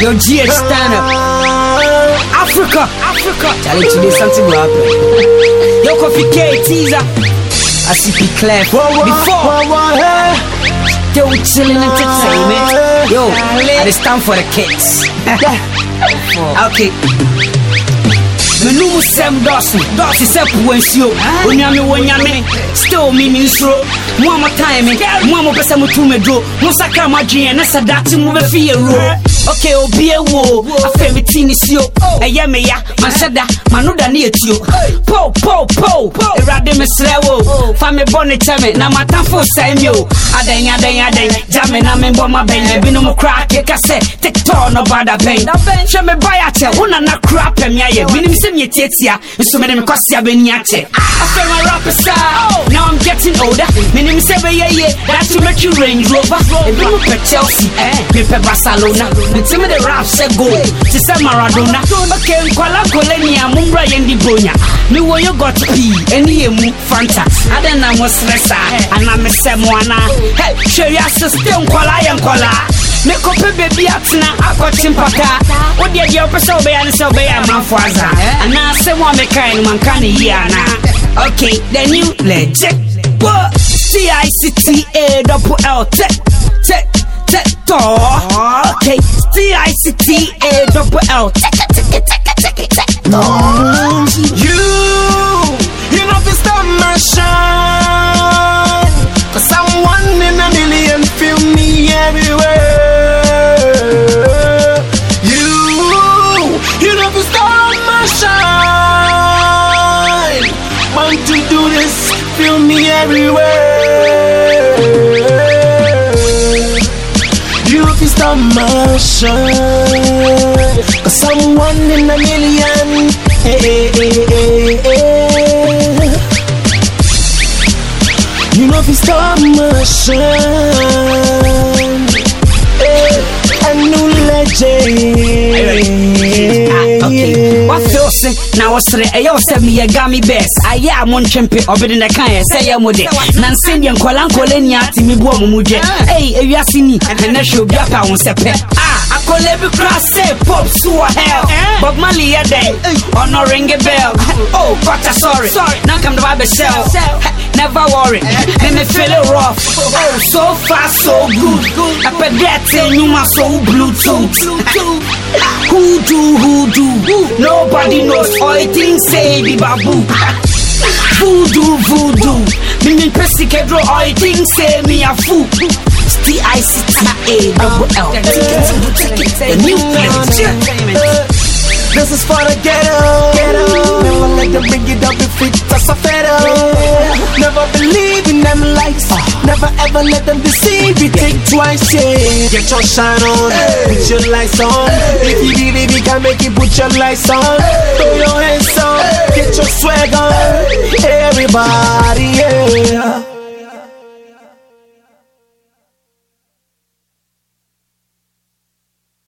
Yo, GH stand up. Africa, Africa. Charlie, today something will happen. Yo, Coffee K, teaser. I see P Clef. Before, they were chilling entertainment. Yo, I stand for the kids. okay. Menum sɛm dɔso dɔso sɛ powa nsuo. Onyame wɔ nyame. Still me me nsuro. Mo a motae me. Mo a mopɛ sɛ moto meduro mosakra mo adweneɛ ne sɛ date mobɛfi yɛ wuro. Okay obie wo afei me ti ne sio. Ɛyɛ me ya manhyɛ da mano da ne yɛtuo po po. Po. Awurade mesrɛ wo fa me bɔ ne kyɛ me na matamfo sɛe me o adɛn adɛn adɛn gya me na membɔ ma bɛn ebinom koraa keka sɛ tiktɔ no bada bɛn hwɛ me ba yɛakyɛ wo nana kora pɛ me ayɛ menim sɛ meɛtiatia nso mede me kɔsea bɛni akyɛ afei ma rap saa now I'm getting older. Menim sɛ bɛyɛ ye that to make you range rover. Ebinom pɛ chelsea eh, mepɛ barcelona. Metimi de rap sɛ goal sɛ maradona ok nkwala kolania mommra yɛndi bronya mewɔ yogot pii ɛne fanta adɛn na mo serɛ saa ana mesɛ mo anaa hɛ hwɛ wiase still nkwala yɛ nkwalaa mekɔpɛ baabi atena akɔkye mpataa wodeɛ deɛ wopɛ sɛ wobɛyɛ ne sɛ wobɛyɛ amanfo aza anaasɛ mo a mekae no manka ne yie anaa okay the new legit Whoa. T-I-C-T-A double L T T T T Okay T-I-C-T-A double L. T T T T T T You, you know fi stop my shine Cause I'm one in a million, feel me everywhere. You, you know stop my shine Want to do this, feel me everywhere my I'm in a million. Hey, hey, hey, hey, hey. You know if you stop na wɔsere ɛyɛ wo sɛ meyɛ gami bes ayɛ a montwempe ɔbede ne kaɛ sɛ yɛ mo de nansɛdeɛ nkɔla nkɔla ni ate meboa mo mu dwɛ ei ewiase ni ɛnɛ hwɛ obi apa wo sɛ pɛ Ah, akɔla bi kora sɛ pop so wɔ hell. Bob mali yɛ dɛn ɔno ringe bell. Oh kɔta sorry. Na kam de babɛhyɛ Never worry, me me feel it rough. Oh, so far so good. I bet that thing you my so Bluetooth. Who do, who do? Nobody knows. All things say be babu. Voodoo, voodoo. Me me pressy kedro. All things say me a fool. T I C T A double L. The new place. This is for the ghetto. Never let them bring it up if it just a fettle. Never believe in them lies. Never ever let them deceive you. Think twice, yeah. Get your shine on, put your lights on. If you believe you can make it, put your lights on. Throw your hands up, get your swag on. Everybody.